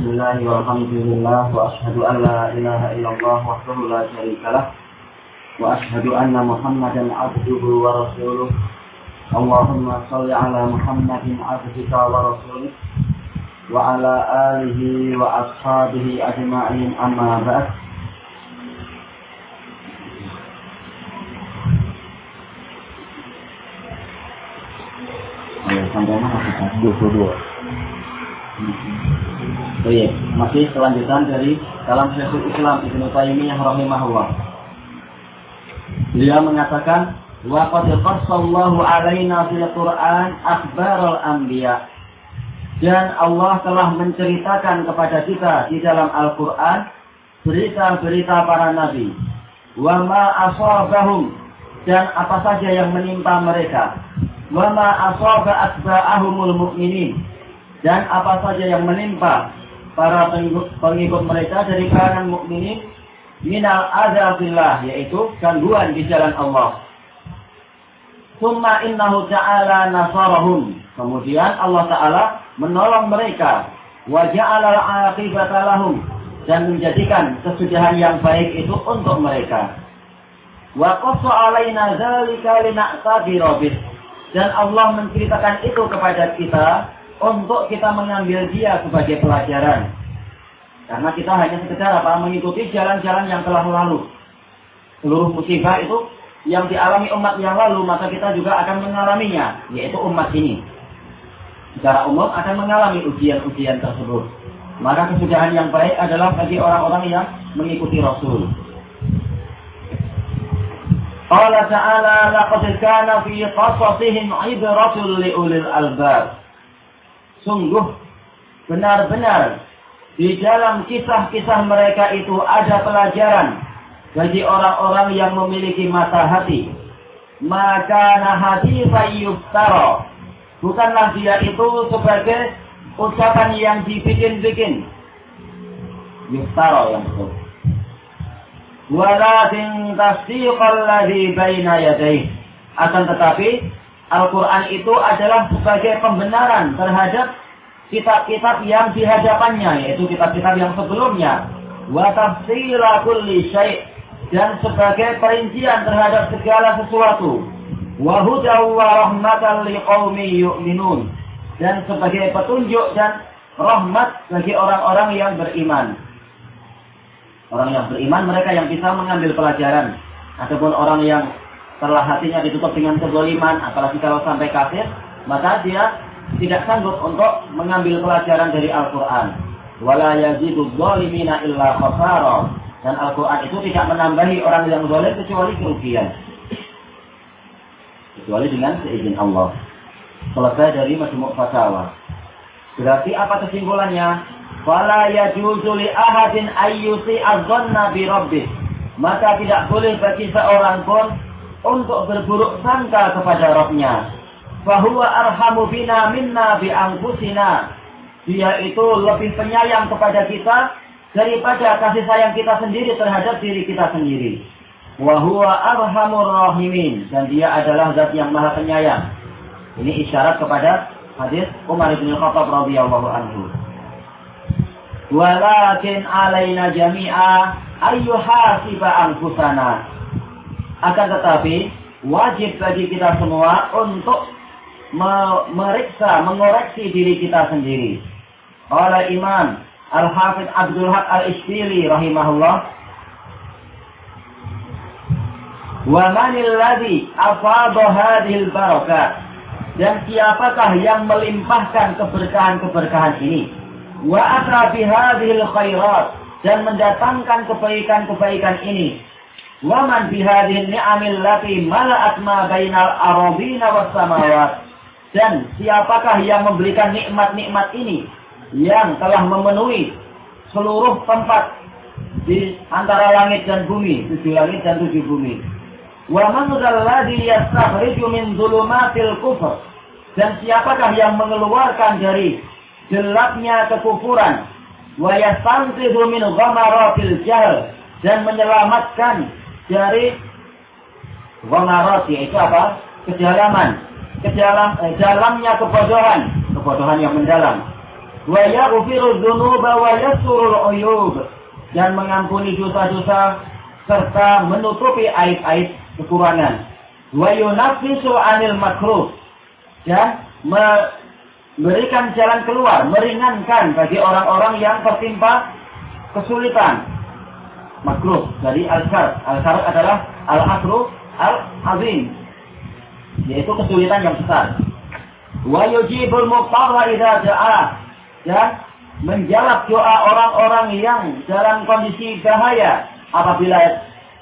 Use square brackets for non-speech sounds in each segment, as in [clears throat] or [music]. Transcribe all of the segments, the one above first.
Bismillahi walhamdulillah wa ashadu an la ilaha wa sallu la wa ashadu anna muhammadan abduhu wa rasuluh. Allahumma salli ala muhammadin wa rasuluh wa ala alihi wa ashabihi ajma'in amma ba'd. Oh iya, masih kelanjutan dari dalam Syekhul Islam Ibnu Taimiyah rahimahullah. Beliau mengatakan, "Wa qad qassallahu alaina fil Qur'an akhbarul anbiya." Dan Allah telah menceritakan kepada kita di dalam Al-Qur'an berita-berita para nabi. Wa ma asabahum dan apa saja yang menimpa mereka. Wa ma asaba atba'ahumul mu'minin dan apa saja yang menimpa para pengikut mereka dari kalangan mukminin minal azabillah yaitu gangguan di jalan Allah. Summa innahu ta'ala nasarahum. Kemudian Allah Ta'ala menolong mereka. Wa ja'ala aqibata lahum. Dan menjadikan kesudahan yang baik itu untuk mereka. Wa qassa alaina dzalika. Dan Allah menceritakan itu kepada kita untuk kita mengambil dia sebagai pelajaran. Karena kita hanya sekedar apa mengikuti jalan-jalan yang telah lalu. Seluruh musibah itu yang dialami umat yang lalu, maka kita juga akan mengalaminya, yaitu umat ini. Secara umum akan mengalami ujian-ujian tersebut. Maka kesudahan yang baik adalah bagi orang-orang yang mengikuti Rasul. Allah Ta'ala laqad kana fi qasasihim ibratul liulil albab sungguh benar-benar di dalam kisah-kisah mereka itu ada pelajaran bagi orang-orang yang memiliki mata hati. Maka nahati yuftara. Bukanlah dia itu sebagai ucapan yang dibikin-bikin. Yuftara yang betul. Walakin tasdiqal ladhi baina yadayh. Akan tetapi Al-Quran itu adalah sebagai pembenaran terhadap kitab-kitab yang di hadapannya, yaitu kitab-kitab yang sebelumnya. Wa tafsila kulli dan sebagai perincian terhadap segala sesuatu. Wa wa rahmatan dan sebagai petunjuk dan rahmat bagi orang-orang yang beriman. Orang yang beriman mereka yang bisa mengambil pelajaran ataupun orang yang setelah hatinya ditutup dengan kezaliman, apalagi kalau sampai kafir, maka dia tidak sanggup untuk mengambil pelajaran dari Al-Quran. Wala yazidu zalimina illa khasara. Dan Al-Quran itu tidak menambahi orang yang zalim kecuali kerugian. Kecuali dengan seizin Allah. Selesai dari Majmu' Fatawa. Berarti apa kesimpulannya? Fala yajuzu li ahadin ayyusi azzanna bi. Maka tidak boleh bagi seorang pun untuk berburuk sangka kepada Rabbnya. Fahuwa arhamu bina minna bi angkusina. Dia itu lebih penyayang kepada kita daripada kasih sayang kita sendiri terhadap diri kita sendiri. Wahuwa arhamur rahimin. Dan dia adalah zat yang maha penyayang. Ini isyarat kepada hadis Umar bin Khattab radhiyallahu anhu. Walakin alaina jami'a ayyuhasiba angkusana akan tetapi wajib bagi kita semua untuk meriksa, mengoreksi diri kita sendiri. Oleh Imam Al-Hafidh Abdul Haq Al-Isbili rahimahullah. Wa manil ladhi afadha hadhil barakat. Dan siapakah yang melimpahkan keberkahan-keberkahan ini? Wa akrabi hadhil khairat. Dan mendatangkan kebaikan-kebaikan ini Waman bihadin ni'amil lati mala'at ma bainal arabina was samawat. Dan siapakah yang memberikan nikmat-nikmat ini yang telah memenuhi seluruh tempat di antara langit dan bumi, tujuh langit dan tujuh bumi. Wa man dzalladzi yastakhriju min dhulumatil kufr. Dan siapakah yang mengeluarkan dari gelapnya kekufuran wa yastanqidhu min ghamaratil jahl dan menyelamatkan dari Wamarat yaitu apa? Kedalaman. Ke dalam, eh, dalamnya kebodohan. Kebodohan yang mendalam. wa yaghfiru dzunuba wa yasurul uyub dan mengampuni dosa-dosa serta menutupi aib-aib kekurangan. Wa yunafisu anil makruh dan memberikan jalan keluar, meringankan bagi orang-orang yang tertimpa kesulitan. Makruh dari al-syarat. Al-syarat adalah al-asru al-azim. Yaitu kesulitan yang besar. Wa yujibul muqtarra idza ja'a. Dan menjawab doa orang-orang yang dalam kondisi bahaya apabila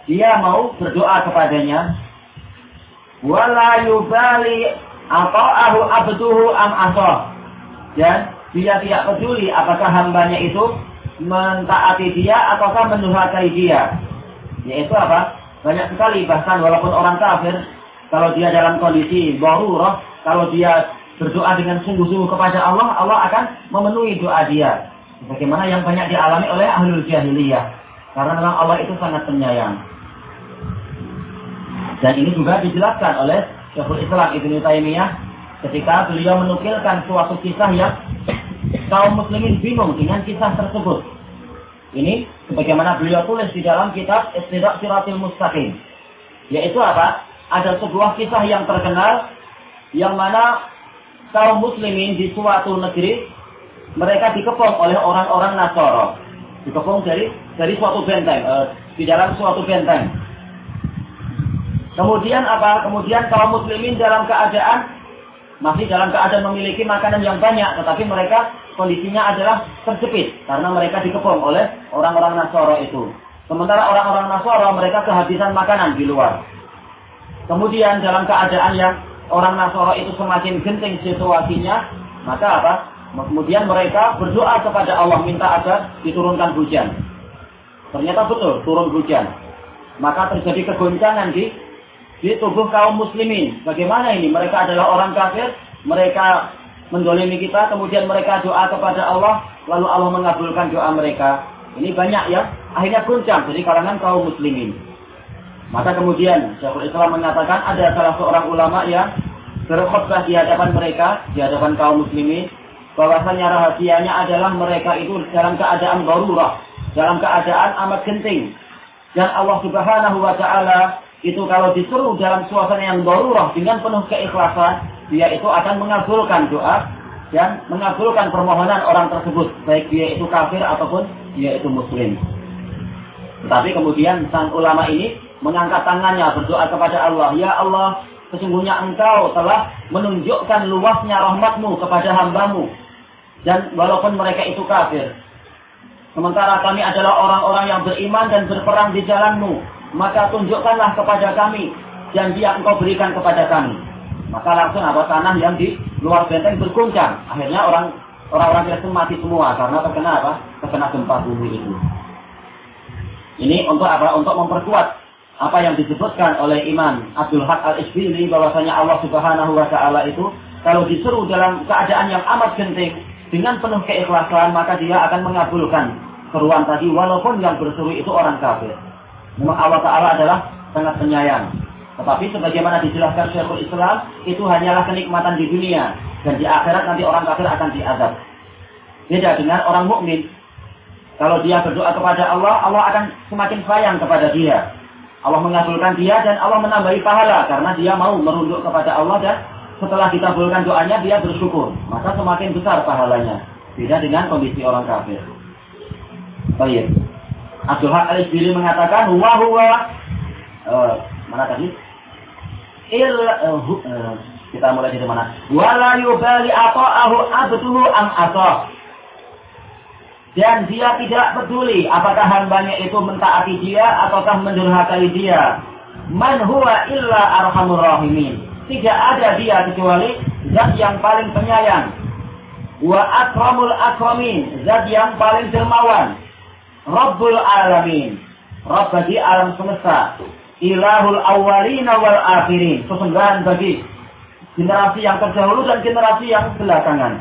dia mau berdoa kepadanya. Wala yubali ata'ahu abduhu am asah. Dan dia tidak peduli apakah hambanya itu mentaati dia ataukah mendurhakai dia. Yaitu apa? Banyak sekali bahkan walaupun orang kafir kalau dia dalam kondisi roh, kalau dia berdoa dengan sungguh-sungguh kepada Allah, Allah akan memenuhi doa dia. Bagaimana yang banyak dialami oleh ahlul jahiliyah. Karena memang Allah itu sangat penyayang. Dan ini juga dijelaskan oleh Syekhul Islam Ibnu Taimiyah ketika beliau menukilkan suatu kisah yang kaum muslimin bingung dengan kisah tersebut. Ini sebagaimana beliau tulis di dalam kitab Istidak Siratil Mustaqim. Yaitu apa? Ada sebuah kisah yang terkenal yang mana kaum muslimin di suatu negeri mereka dikepung oleh orang-orang Nasoro. Dikepung dari dari suatu benteng, uh, di dalam suatu benteng. Kemudian apa? Kemudian kaum muslimin dalam keadaan masih dalam keadaan memiliki makanan yang banyak, tetapi mereka kondisinya adalah terjepit karena mereka dikepung oleh orang-orang Nasoro itu. Sementara orang-orang Nasoro mereka kehabisan makanan di luar. Kemudian dalam keadaan yang orang Nasoro itu semakin genting situasinya, maka apa? Kemudian mereka berdoa kepada Allah minta agar diturunkan hujan. Ternyata betul turun hujan. Maka terjadi kegoncangan di di tubuh kaum muslimin. Bagaimana ini? Mereka adalah orang kafir, mereka mendolimi kita, kemudian mereka doa kepada Allah, lalu Allah mengabulkan doa mereka. Ini banyak ya, akhirnya goncang dari kalangan kaum muslimin. Maka kemudian Syekhul Islam mengatakan ada salah seorang ulama yang berkhutbah di hadapan mereka, di hadapan kaum muslimin, bahwasanya rahasianya adalah mereka itu dalam keadaan darurah, dalam keadaan amat genting. Dan Allah Subhanahu wa taala itu kalau disuruh dalam suasana yang darurah dengan penuh keikhlasan, dia itu akan mengabulkan doa dan mengabulkan permohonan orang tersebut, baik dia itu kafir ataupun dia itu muslim. Tetapi kemudian sang ulama ini mengangkat tangannya berdoa kepada Allah, "Ya Allah, Sesungguhnya engkau telah menunjukkan luasnya rahmatmu kepada hambamu. Dan walaupun mereka itu kafir. Sementara kami adalah orang-orang yang beriman dan berperang di jalanmu. Maka tunjukkanlah kepada kami janji yang engkau berikan kepada kami. Maka langsung apa tanah yang di luar benteng berguncang. Akhirnya orang orang-orang Kristen mati semua karena terkena apa? Terkena gempa bumi itu. Ini untuk apa? Untuk memperkuat apa yang disebutkan oleh Imam Abdul Haq al-Isbili bahwasanya Allah Subhanahu wa taala itu kalau disuruh dalam keadaan yang amat genting dengan penuh keikhlasan maka dia akan mengabulkan seruan tadi walaupun yang berseru itu orang kafir. Memang Allah taala adalah sangat penyayang. Tetapi sebagaimana dijelaskan Syekhul Islam itu hanyalah kenikmatan di dunia dan di akhirat nanti orang kafir akan diazab. Beda dengan orang mukmin. Kalau dia berdoa kepada Allah, Allah akan semakin sayang kepada dia. Allah mengabulkan dia dan Allah menambahi pahala karena dia mau merunduk kepada Allah dan setelah dikabulkan doanya dia bersyukur. Maka semakin besar pahalanya. Beda dengan kondisi orang kafir. Baik. Abdul Haq al mengatakan huwa huwa uh, mana tadi? Il uh, uh, kita mulai dari mana? Wala yubali ata'ahu abduhu am ata'ah dan dia tidak peduli apakah hambanya itu mentaati dia ataukah mendurhakai dia. Man huwa illa arhamur rahimin. Tidak ada dia kecuali zat yang paling penyayang. Wa akramul akramin, zat yang paling dermawan. Rabbul alamin, Rabb bagi alam semesta. Ilahul awalina wal akhirin, sesungguhan bagi generasi yang terdahulu dan generasi yang belakangan.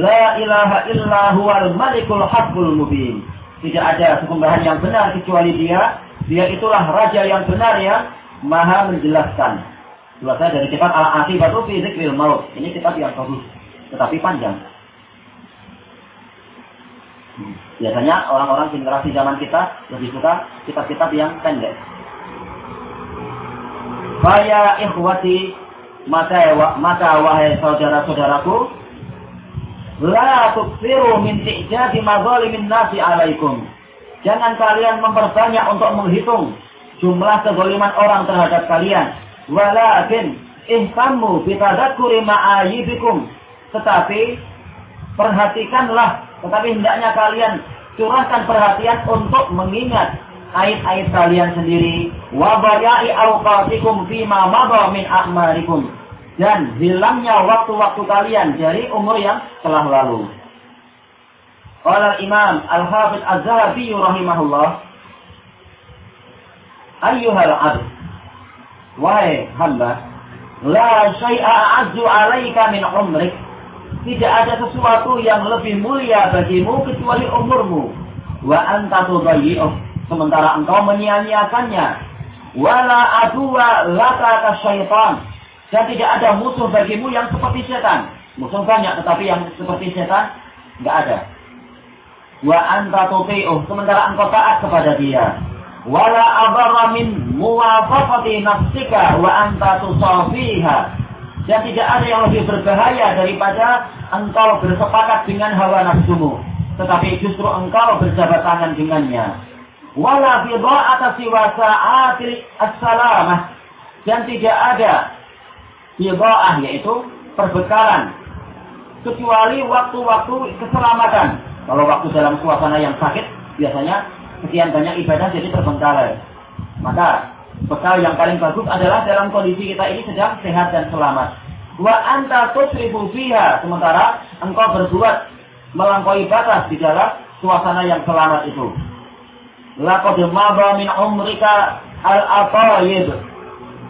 La ilaha illa huwal malikul haqqul mubin. Tidak ada sesembahan yang benar kecuali dia. Dia itulah raja yang benar yang maha menjelaskan. Selesai dari kitab Al-Aqibatu fi Zikril Maut. Ini kitab yang bagus, tetapi panjang. Biasanya orang-orang generasi zaman kita lebih suka kitab-kitab yang pendek. Faya ikhwati maka wahai saudara-saudaraku la tuksiru min ti'jadi mazalimin nasi alaikum. Jangan kalian memperbanyak untuk menghitung jumlah kezaliman orang terhadap kalian. Walakin ihtamu bitadakuri ma'ayibikum. Tetapi perhatikanlah, tetapi hendaknya kalian curahkan perhatian untuk mengingat aib-aib kalian sendiri. Wa baya'i awqatikum fima madha min a'marikum dan hilangnya waktu-waktu kalian dari umur yang telah lalu. Qala Imam Al-Hafidz Az-Zahabi rahimahullah Ayyuhal 'abd wahai hamba la syai'a a'azzu 'alaika min umrik tidak ada sesuatu yang lebih mulia bagimu kecuali umurmu wa anta tudayyi'uh sementara engkau menyia-nyiakannya. Wala aduwa laka syaitan. Dan tidak ada musuh bagimu yang seperti setan. Musuh banyak tetapi yang seperti setan nggak ada. Wa anta tuti'uh sementara engkau taat kepada dia. Wala abarra min muwafaqati nafsika wa anta tusafiha. Dan tidak ada yang lebih berbahaya daripada engkau bersepakat dengan hawa nafsumu. Tetapi justru engkau berjabat tangan dengannya wala bidha'ata siwa sa'atil as-salamah dan tidak ada bidha'ah yaitu perbekalan kecuali waktu-waktu keselamatan. Kalau waktu dalam suasana yang sakit biasanya sekian banyak ibadah jadi terbengkalai. Maka bekal yang paling bagus adalah dalam kondisi kita ini sedang sehat dan selamat. Wa anta tusrifu fiha sementara engkau berbuat melampaui batas di dalam suasana yang selamat itu. Laqad maba min umrika al-atayib.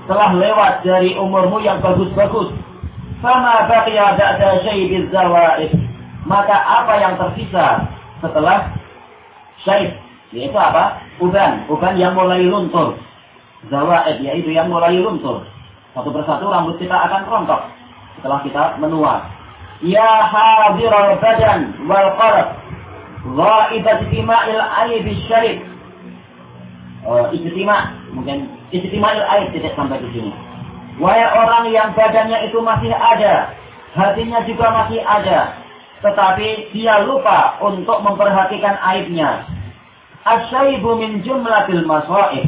Telah lewat dari umurmu yang bagus-bagus. Sama baqiya ba'da syaibiz zawaid. Maka apa yang tersisa setelah syaib? Yaitu apa? Uban. Uban yang mulai luntur. Zawaid yaitu yang mulai luntur. Satu persatu rambut kita akan rontok setelah kita menua. Ya hadiral badan wal qalb. Ghaibat istima'il aib syarif uh, ijtima mungkin ijtima'il aib tidak sampai di sini. Wahai orang yang badannya itu masih ada, hatinya juga masih ada, tetapi dia lupa untuk memperhatikan aibnya. Asyaibu min jumlatil masaib.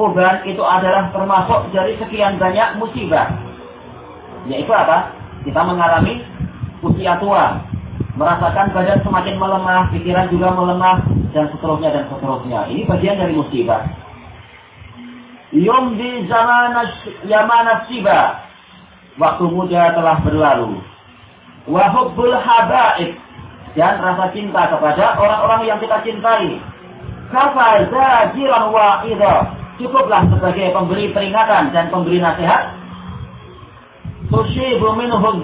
Uban itu adalah termasuk dari sekian banyak musibah. Yaitu apa? Kita mengalami usia tua, merasakan badan semakin melemah, pikiran juga melemah, dan seterusnya dan seterusnya. Ini bagian dari musibah. Yom di zaman yamanat siba. Waktu muda telah berlalu. Wahubbul habaib. Dan rasa cinta kepada orang-orang yang kita cintai. Kafa zajiran wa'idha. Cukuplah sebagai pemberi peringatan dan pemberi nasihat. Tushibu minhum.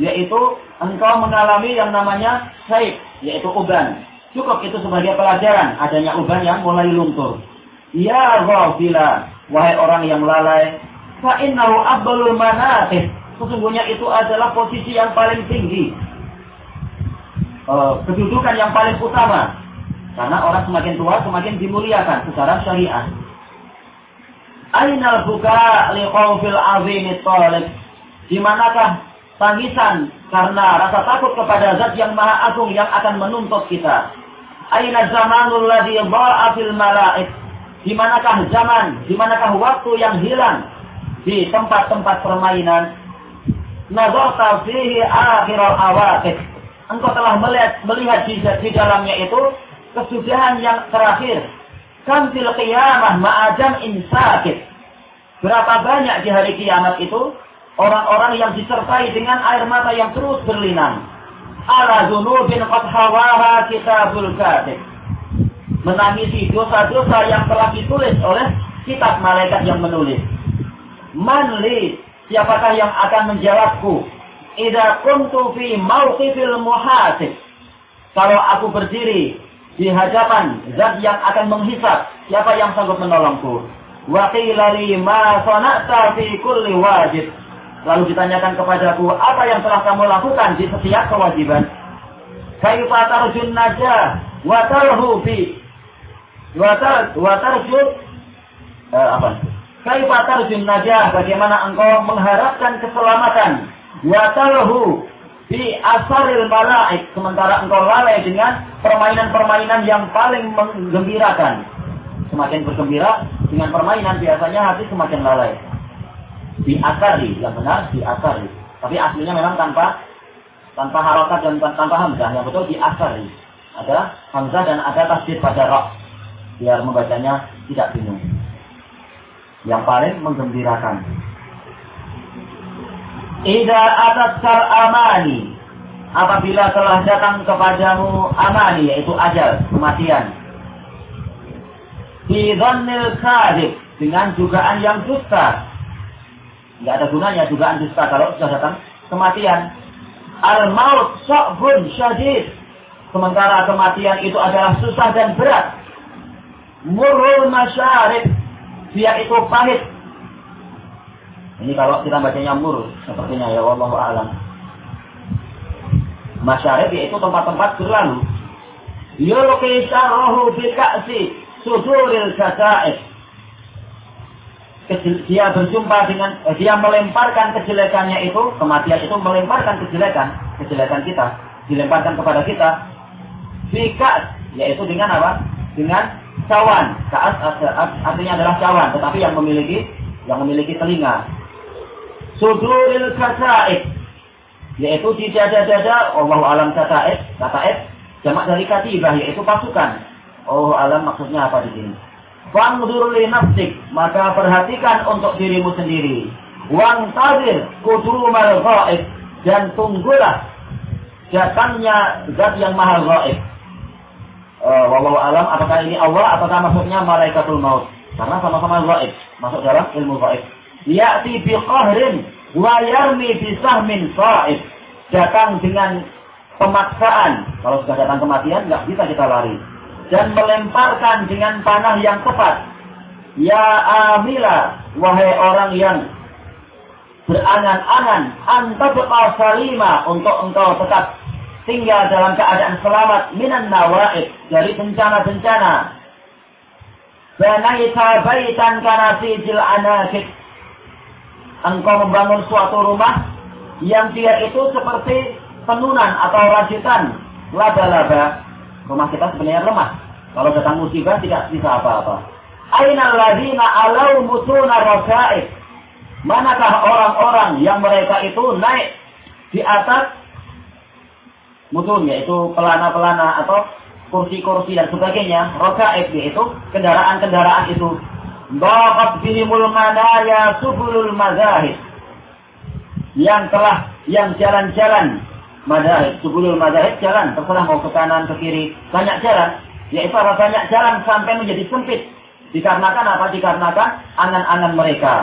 Yaitu engkau mengalami yang namanya saib. Yaitu uban Cukup itu sebagai pelajaran adanya uban yang mulai luntur. Ya ghafila, wahai orang yang lalai, fa abdul manaqib. Sesungguhnya itu adalah posisi yang paling tinggi. Uh, kedudukan yang paling utama. Karena orang semakin tua semakin dimuliakan secara syariah. Ainal buka liqawfil azimi talib. Di manakah tangisan karena rasa takut kepada zat yang maha agung yang akan menuntut kita. Aina zamanul ladhi dha'a fil malaik? Di manakah zaman, di manakah waktu yang hilang di tempat-tempat permainan? Nazarta fihi akhiral awaqib. Engkau telah melihat, melihat di, di dalamnya itu kesudahan yang terakhir. Kamfil qiyamah ma'ajam insakit. Berapa banyak di hari kiamat itu orang-orang yang disertai dengan air mata yang terus berlinang ala zunubin qad hawaha kitabul katib. Menangisi dosa-dosa yang telah ditulis oleh kitab malaikat yang menulis. Manli, siapakah yang akan menjawabku? Idza kuntu fi mauqifil muhasib. Kalau aku berdiri di hadapan zat yang akan menghisap, siapa yang sanggup menolongku? Wa qila li ma wajib Lalu ditanyakan kepadaku, apa yang telah kamu lakukan di setiap kewajiban? Najah wa tarhu eh, apa? Najah bagaimana engkau mengharapkan keselamatan wa di asaril malaik sementara engkau lalai dengan permainan-permainan yang paling menggembirakan. Semakin bergembira dengan permainan biasanya hati semakin lalai. Di asari yang benar di asari. Tapi aslinya memang tanpa tanpa harokat dan tanpa hamzah yang betul di asari. Ada hamzah dan ada tasdid pada roh biar membacanya tidak bingung. Yang paling menggembirakan. Ida atas sar amani. Apabila telah datang kepadamu amani, yaitu ajal, kematian. Di dhannil kadib. Dengan dugaan yang dusta. Tidak ada gunanya dugaan dusta kalau sudah datang kematian. Al-maut so'bun syadid. Sementara kematian itu adalah susah dan berat. Murul masyarif. Dia itu pahit ini kalau kita bacanya mur sepertinya ya Allah alam. Masyarif yaitu tempat-tempat berlalu. Yulqi syarruhu bi ka'si suduril kasa'id. Dia berjumpa dengan, eh, dia melemparkan kejelekannya itu, kematian itu melemparkan kejelekan, kejelekan kita, dilemparkan kepada kita. Bikas, yaitu dengan apa? Dengan cawan. Kaas artinya adalah cawan, tetapi yang memiliki yang memiliki telinga suduril kasaib. Yaitu di dada-dada Allah alam kataib kataib jamak dari katibah yaitu pasukan. Oh alam maksudnya apa di sini? Fangdur li nafsik maka perhatikan untuk dirimu sendiri. Wang tadir kudumal ghaib dan tunggulah datangnya zat yang maha ghaib. Uh, wallahu alam apakah ini Allah apakah maksudnya malaikatul maut? Karena sama-sama ghaib masuk dalam ilmu ghaib ya'ti bi qahrin wa yarmi bi sahmin sa'id. Datang dengan pemaksaan. Kalau sudah datang kematian, nggak bisa kita lari. Dan melemparkan dengan panah yang tepat. Ya amila, wahai orang yang berangan-angan, antabqa salima untuk engkau tetap tinggal dalam keadaan selamat minan nawaib dari bencana-bencana. Banaita baitan kana sijil anakit engkau membangun suatu rumah yang dia itu seperti penunan atau rajutan laba-laba. Rumah kita sebenarnya lemah. Kalau datang musibah tidak bisa apa-apa. Aina ladina alau mutuna rosaib. Manakah orang-orang yang mereka itu naik di atas mutun yaitu pelana-pelana atau kursi-kursi dan sebagainya. Rosaib yaitu kendaraan-kendaraan itu Daqat bihimul manaya subulul mazahid. Yang telah, yang jalan-jalan mazahid. Subulul mazahid jalan. Terserah mau ke kanan, ke kiri. Banyak jalan. Yaitu para banyak jalan sampai menjadi sempit. Dikarenakan apa? Dikarenakan angan-angan mereka.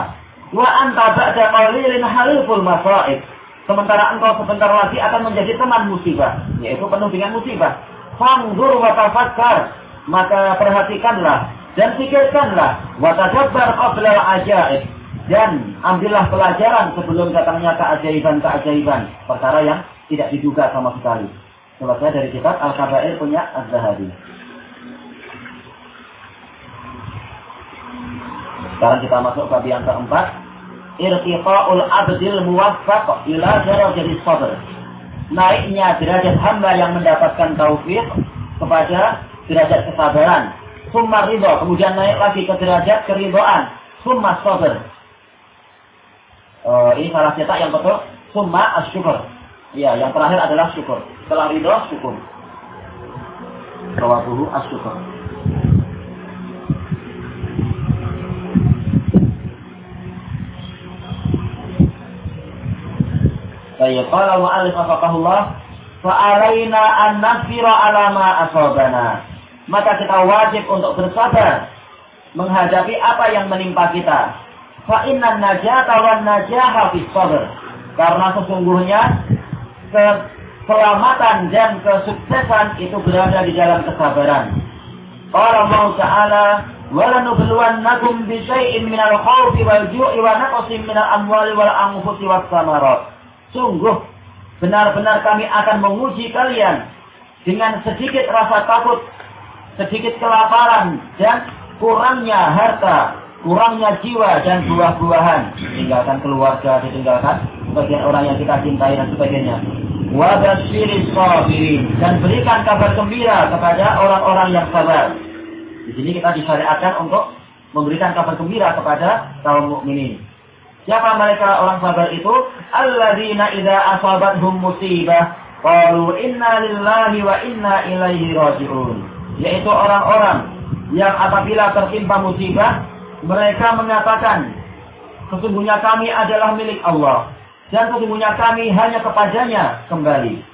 Wa anta ba'da qalilin haliful masaib. Sementara engkau sebentar lagi akan menjadi teman musibah. Yaitu penuh dengan musibah. Fangdur wa tafakkar. Maka perhatikanlah dan pikirkanlah watadabbar qabla ajaib dan ambillah pelajaran sebelum datangnya keajaiban-keajaiban perkara yang tidak diduga sama sekali. Selesai dari kitab Al-Kabair punya Az-Zahabi. Sekarang kita masuk ke yang keempat. Irtiqa'ul abdil muwaffaq ila darajati sabr. Naiknya derajat hamba yang mendapatkan taufik kepada derajat kesabaran summa ridho, kemudian naik lagi ke derajat keridoan, summa sabar. Uh, ini salah cetak yang betul, summa asyukur. Ya, yang terakhir adalah syukur. Setelah ridho, syukur. Rawabuhu asyukur. Baik, kalau mu'alif afaqahullah, fa'alaina an nafira ala ma asabana maka kita wajib untuk bersabar menghadapi apa yang menimpa kita. Fa inna najata wan najaha fi sabr. Karena sesungguhnya keselamatan dan kesuksesan itu berada di dalam kesabaran. Qala Allah Ta'ala وَلَنُبْلُوَنَّكُمْ بِشَيْءٍ مِنَ الْخَوْفِ وَالْجُوعِ وَنَقْصٍ مِنَ الْأَمْوَالِ وَالْأَنْفُسِ وَالثَّمَرَاتِ Sungguh benar-benar kami akan menguji kalian dengan sedikit rasa takut, sedikit kelaparan dan kurangnya harta, kurangnya jiwa dan buah-buahan, ditinggalkan keluarga, ditinggalkan sebagian orang yang kita cintai dan sebagainya. Dan berikan kabar gembira kepada orang-orang yang sabar. Di sini kita disyariatkan untuk memberikan kabar gembira kepada kaum mukminin. Siapa mereka orang sabar itu? Alladzina idza asabathum musibah qalu inna lillahi wa inna ilaihi raji'un. Yaitu orang-orang yang apabila tertimpa musibah mereka mengatakan sesungguhnya kami adalah milik Allah dan sesungguhnya kami hanya kepadanya kembali.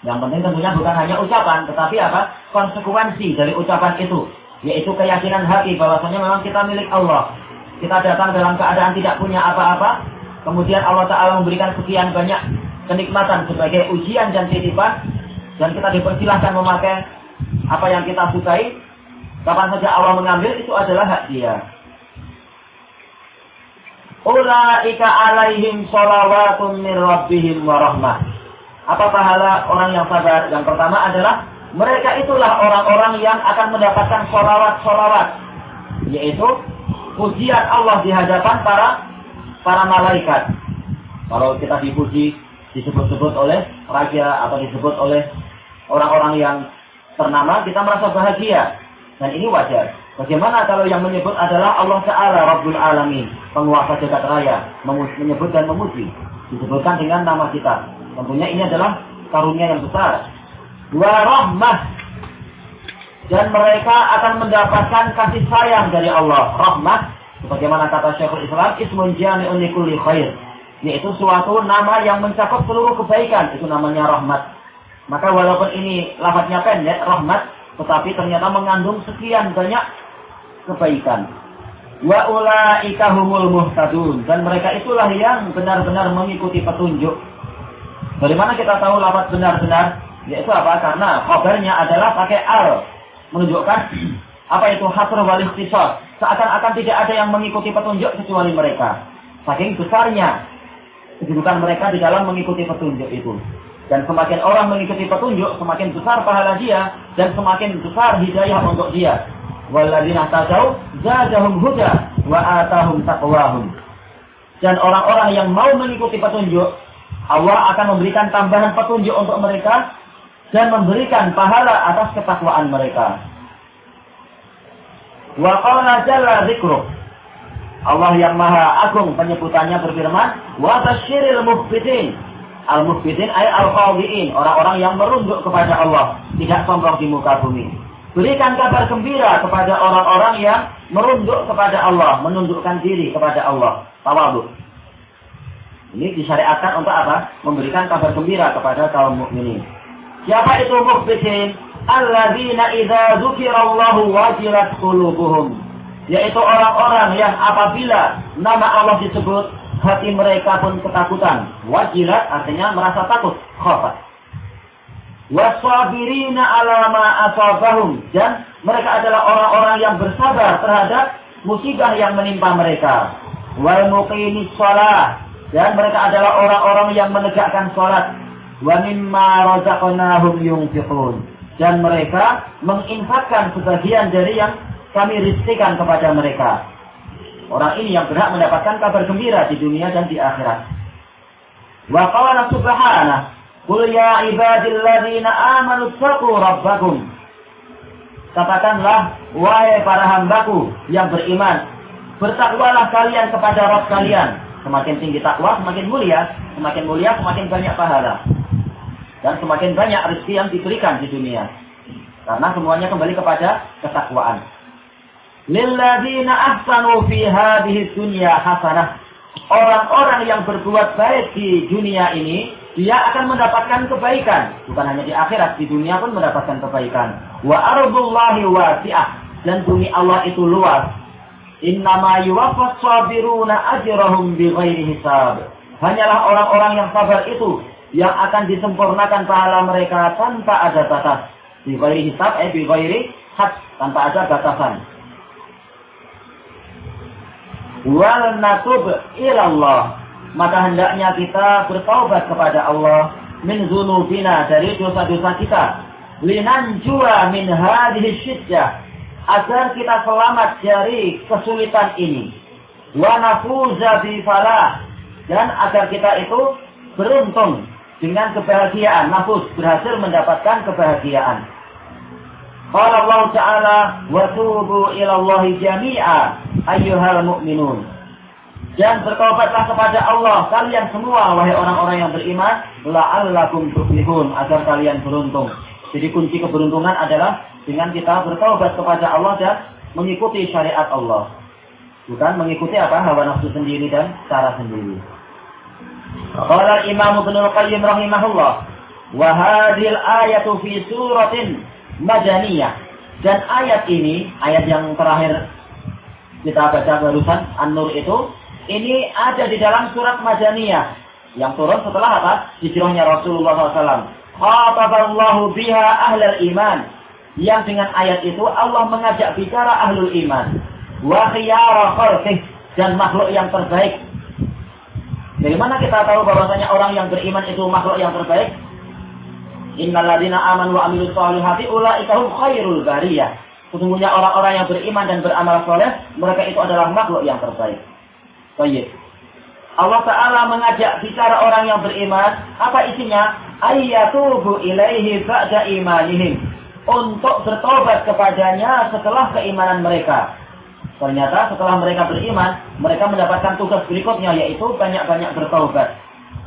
Yang penting tentunya bukan hanya ucapan, tetapi apa? Konsekuensi dari ucapan itu. Yaitu keyakinan hati bahwasanya memang kita milik Allah. Kita datang dalam keadaan tidak punya apa-apa. Kemudian Allah Ta'ala memberikan sekian banyak kenikmatan sebagai ujian dan titipan. Dan kita dipersilahkan memakai apa yang kita sukai. Kapan saja Allah mengambil, itu adalah hak dia. Ulaika alaihim sholawatun min rabbihim wa rahmah. Apa pahala orang yang sabar? Yang pertama adalah mereka itulah orang-orang yang akan mendapatkan sholawat-sholawat. Yaitu pujian Allah di hadapan para para malaikat. Kalau kita dipuji, disebut-sebut oleh raja atau disebut oleh orang-orang yang ternama, kita merasa bahagia. Dan ini wajar. Bagaimana kalau yang menyebut adalah Allah Ta'ala Rabbul Alamin, penguasa jagat raya, menyebut dan memuji. Disebutkan dengan nama kita. Tentunya ini adalah karunia yang besar. Dua rahmah. Dan mereka akan mendapatkan kasih sayang dari Allah. Rahmah, sebagaimana kata Syekhul Islam, ismun jami'un likulli khair. Yaitu suatu nama yang mencakup seluruh kebaikan. Itu namanya rahmat. Maka walaupun ini lafadznya pendek, rahmat, tetapi ternyata mengandung sekian banyak kebaikan. Wa ulaika humul muhtadun dan mereka itulah yang benar-benar mengikuti petunjuk. Dari mana kita tahu lafaz benar-benar? Yaitu apa? Karena kabarnya adalah pakai al menunjukkan [clears throat] apa itu hasr wal ikhtisar. Seakan-akan tidak ada yang mengikuti petunjuk kecuali mereka. Saking besarnya kedudukan mereka di dalam mengikuti petunjuk itu. Dan semakin orang mengikuti petunjuk, semakin besar pahala dia dan semakin besar hidayah untuk dia. Walladzina tadau zadahum huda wa atahum taqwahum. Dan orang-orang yang mau mengikuti petunjuk, Allah akan memberikan tambahan petunjuk untuk mereka dan memberikan pahala atas ketakwaan mereka. Wa qala jalla dzikruh. Allah yang maha agung penyebutannya berfirman, wa tasyiril muhbidin. Al-muhbidin ay al-qawdiin, orang-orang yang merunduk kepada Allah, tidak sombong di muka bumi. Berikan kabar gembira kepada orang-orang yang merunduk kepada Allah, menundukkan diri kepada Allah. Tawadhu. Ini disyariatkan untuk apa? Memberikan kabar gembira kepada kaum mukminin. Siapa itu mukhbisin? Alladzina idza dzukirallahu wajilat qulubuhum. Yaitu orang-orang yang apabila nama Allah disebut, hati mereka pun ketakutan. Wajilat artinya merasa takut, khafat. Wasabirina ala ma asabahum. Dan mereka adalah orang-orang yang bersabar terhadap musibah yang menimpa mereka. Wal muqimis shalah. Dan mereka adalah orang-orang yang menegakkan salat wa mimma razaqnahum dan mereka menginfakkan sebagian dari yang kami rizkikan kepada mereka orang ini yang berhak mendapatkan kabar gembira di dunia dan di akhirat wa qala subhanahu Qul ya ibadilladzina amanu taqu rabbakum. Katakanlah, wahai para hambaku yang beriman, bertakwalah kalian kepada Rabb kalian. Semakin tinggi takwa, semakin mulia. Semakin mulia, semakin banyak pahala. Dan semakin banyak rezeki yang diberikan di dunia. Karena semuanya kembali kepada ketakwaan. Lilladzina ahsanu fi hadhihi dunya hasanah. Orang-orang yang berbuat baik di dunia ini dia akan mendapatkan kebaikan. Bukan hanya di akhirat, di dunia pun mendapatkan kebaikan. Wa ardullahi wasi'ah. Dan bumi Allah itu luas. Innama yuwaffas sabiruna ajrahum bighairi hisab. Hanyalah orang-orang yang sabar itu yang akan disempurnakan pahala mereka tanpa ada batas. Bighairi hisab, eh bighairi had, tanpa ada batasan. Wal natub ilallah. Maka hendaknya kita bertaubat kepada Allah min zunubina dari dosa-dosa kita. Linanjua min hadhihi syiddah. Agar kita selamat dari kesulitan ini. Wa nafuza bi dan agar kita itu beruntung dengan kebahagiaan. Nafus berhasil mendapatkan kebahagiaan Qala Allah Ta'ala wa tubu ila Allah jami'a ayyuhal dan bertobatlah kepada Allah kalian semua wahai orang-orang yang beriman la'allakum tuflihun agar kalian beruntung. Jadi kunci keberuntungan adalah dengan kita bertobat kepada Allah dan mengikuti syariat Allah. Bukan mengikuti apa hawa nafsu sendiri dan cara sendiri. Qala Imam Ibnu Qayyim rahimahullah wa hadhil ayatu fi suratin madaniyah dan ayat ini ayat yang terakhir kita baca barusan An-Nur itu ini ada di dalam surat Madaniyah yang turun setelah apa? Hijrahnya Rasulullah SAW. Khataballahu biha ahlul iman. Yang dengan ayat itu Allah mengajak bicara ahlul iman. Wa khiyara. Dan makhluk yang terbaik. Dari mana kita tahu bahwasanya orang yang beriman itu makhluk yang terbaik? Innalladzina amanu wa amilus solihati ulaika hum khairul bariyah. Sesungguhnya orang-orang yang beriman dan beramal soleh, mereka itu adalah makhluk yang terbaik. Baik. Allah Ta'ala mengajak bicara orang yang beriman. Apa isinya? Ayyatubu ilaihi ba'da imanihim. Untuk bertobat kepadanya setelah keimanan mereka. Ternyata setelah mereka beriman, mereka mendapatkan tugas berikutnya yaitu banyak-banyak bertobat.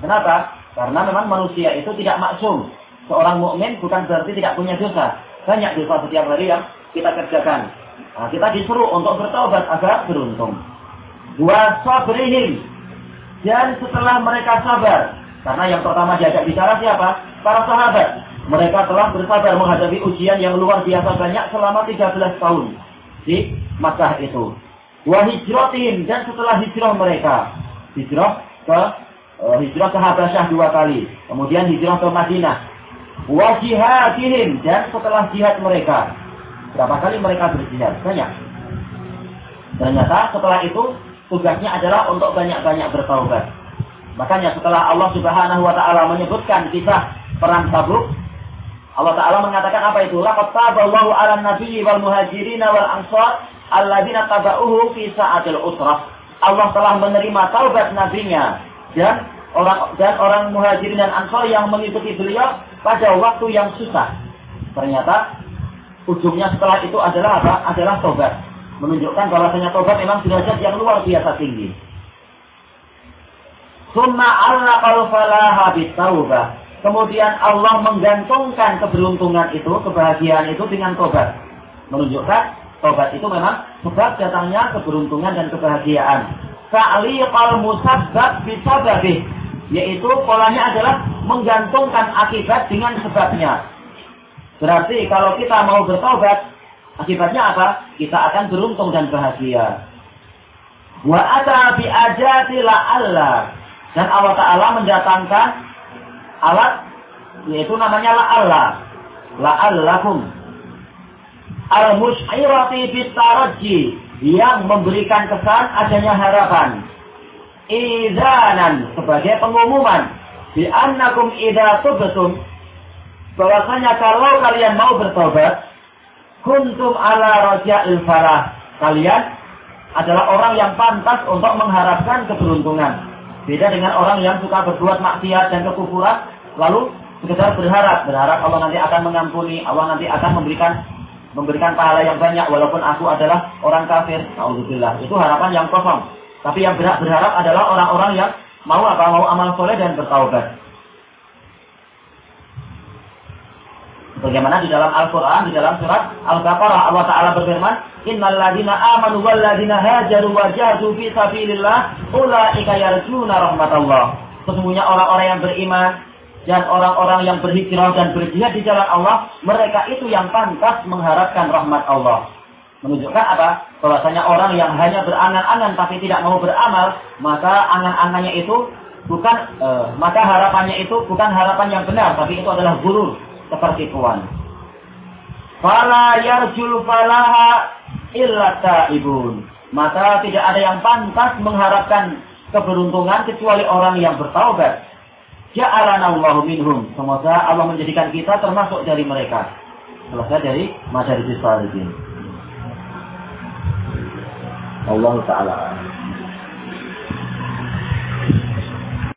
Kenapa? Karena memang manusia itu tidak maksum. Seorang mukmin bukan berarti tidak punya dosa. Banyak dosa setiap hari yang kita kerjakan. Nah, kita disuruh untuk bertobat agar beruntung wa sabrihim dan setelah mereka sabar karena yang pertama diajak bicara siapa? Para sahabat. Mereka telah bersabar menghadapi ujian yang luar biasa banyak selama 13 tahun di Makkah itu. Wa hijratihim dan setelah hijrah mereka. Hijrah ke uh, hijrah ke Habasyah dua kali. Kemudian hijrah ke Madinah. Wa jihadihim dan setelah jihad mereka. Berapa kali mereka berjihad? Banyak. Ternyata setelah itu tugasnya adalah untuk banyak-banyak bertaubat. Makanya setelah Allah Subhanahu wa taala menyebutkan kisah perang Tabuk, Allah taala mengatakan apa itu? Laqad taballahu 'alan nabiyyi wal muhajirin wal ansar alladzina tabauhu fi sa'atil usrah. Allah telah menerima taubat nabinya dan orang dan orang muhajirin dan ansar yang mengikuti beliau pada waktu yang susah. Ternyata ujungnya setelah itu adalah apa? Adalah taubat menunjukkan bahwasanya tobat memang derajat yang luar biasa tinggi. Summa Allah kalau falaha taubah. Kemudian Allah menggantungkan keberuntungan itu, kebahagiaan itu dengan tobat. Menunjukkan tobat itu memang sebab datangnya keberuntungan dan kebahagiaan. Ta'liqal musabbab bisababih. Yaitu polanya adalah menggantungkan akibat dengan sebabnya. Berarti kalau kita mau bertobat, Akibatnya apa? Kita akan beruntung dan bahagia. Wa ata bi ajati la Allah. Dan Allah Ta'ala mendatangkan alat yaitu namanya la Allah. La Allahum. Al-mus'irati bitaraji yang memberikan kesan adanya harapan. Izanan sebagai pengumuman bi annakum idza tubtum bahwasanya kalau kalian mau bertobat kuntum ala roja'il falah. Kalian adalah orang yang pantas untuk mengharapkan keberuntungan. Beda dengan orang yang suka berbuat maksiat dan kekufuran, lalu sekedar berharap, berharap Allah nanti akan mengampuni, Allah nanti akan memberikan memberikan pahala yang banyak walaupun aku adalah orang kafir. Alhamdulillah. Itu harapan yang kosong. Tapi yang berhak berharap adalah orang-orang yang mau apa? Mau amal soleh dan bertaubat. Bagaimana di dalam Al-Quran, di dalam surat Al-Baqarah, Allah Ta'ala berfirman, Innal ladina amanu wal ladina hajaru wa jahadu fi sabilillah, ulaika yarjuna rahmatullah. Sesungguhnya orang-orang yang beriman, dan orang-orang yang berhijrah dan berjihad di jalan Allah, mereka itu yang pantas mengharapkan rahmat Allah. Menunjukkan apa? Bahwasanya orang yang hanya berangan-angan tapi tidak mau beramal, maka angan-angannya itu bukan, uh, maka harapannya itu bukan harapan yang benar, tapi itu adalah gurur, seperti tuan. Fala yarjul falaha illa ta'ibun. Maka tidak ada yang pantas mengharapkan keberuntungan kecuali orang yang bertaubat. Ja'alana Allahu minhum. Semoga Allah menjadikan kita termasuk dari mereka. Selesai dari Madarijus Salihin. Allah Ta'ala.